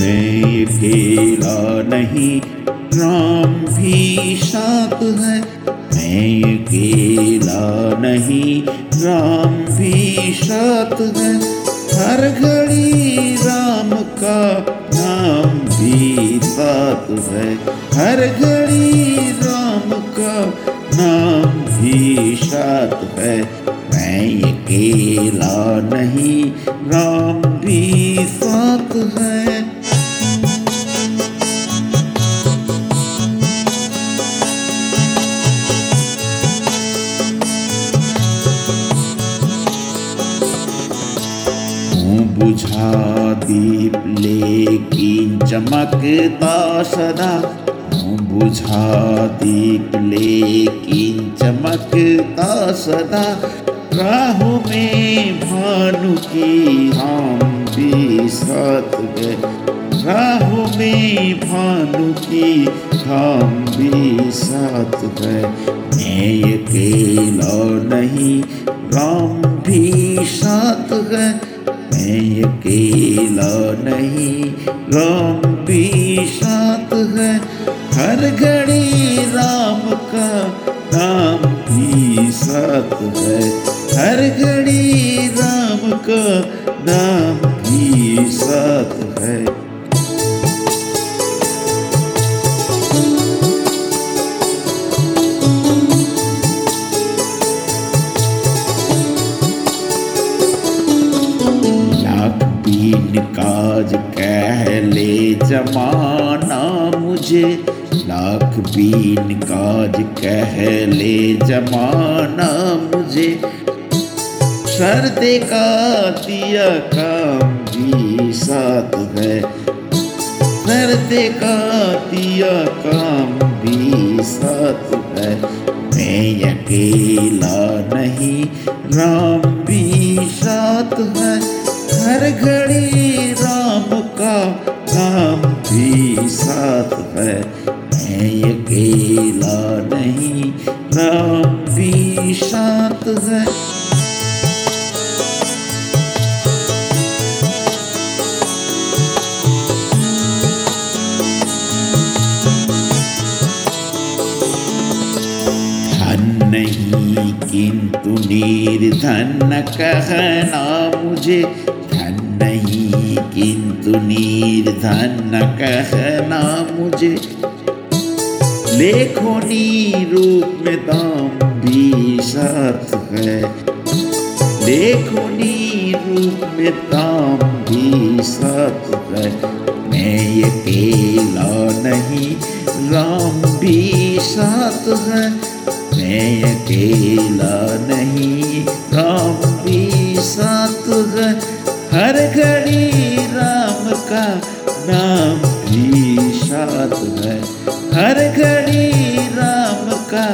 मैं ये अकेला नहीं। राम भी साथ है, मैं अकेला नहीं। राम भी साथ है, हर घड़ी राम का नाम भी साथ है। हर घड़ी राम का नाम भी साथ है, मैं अकेला नहीं। राम भी साथ है बुझा दीप लेकिन चमकता सदा। बुझा दीप लेकिन चमकता सदा। राहों में भानु की हम भी साथ गए। राहों में भानु की हम भी साथ गए। मैं अकेला नहीं, राम भी साथ है मैं अकेला नहीं राम भी साथ है। हर घड़ी राम का नाम भी साथ है। हर घड़ी राम का नाम भी साथ है। बीन काज कह ले जमाना मुझे। लाख बीन काज कह ले जमाना मुझे। सर्दे का दिया काम भी साथ है। सर्दे का दिया काम भी साथ है। मैं अकेला नहीं, राम भी साथ है। हर घड़ी राम का नाम भी साथ है। मैं अकेला नहीं, राम भी साथ है। नहीं, किंतु निर्धन कहना मुझे। नहीं, किंतु निर्धन कहना मुझे। लेखोनी रूप में दाम भी साथ है। लेखोनी रूप में दाम भी साथ है। मैं ये अकेला नहीं, राम भी साथ है। मैं ये अकेला नहीं, राम भी साथ है। हर घड़ी राम का नाम भी साथ है। हर घड़ी राम का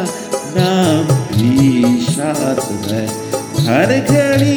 नाम भी साथ है। हर घड़ी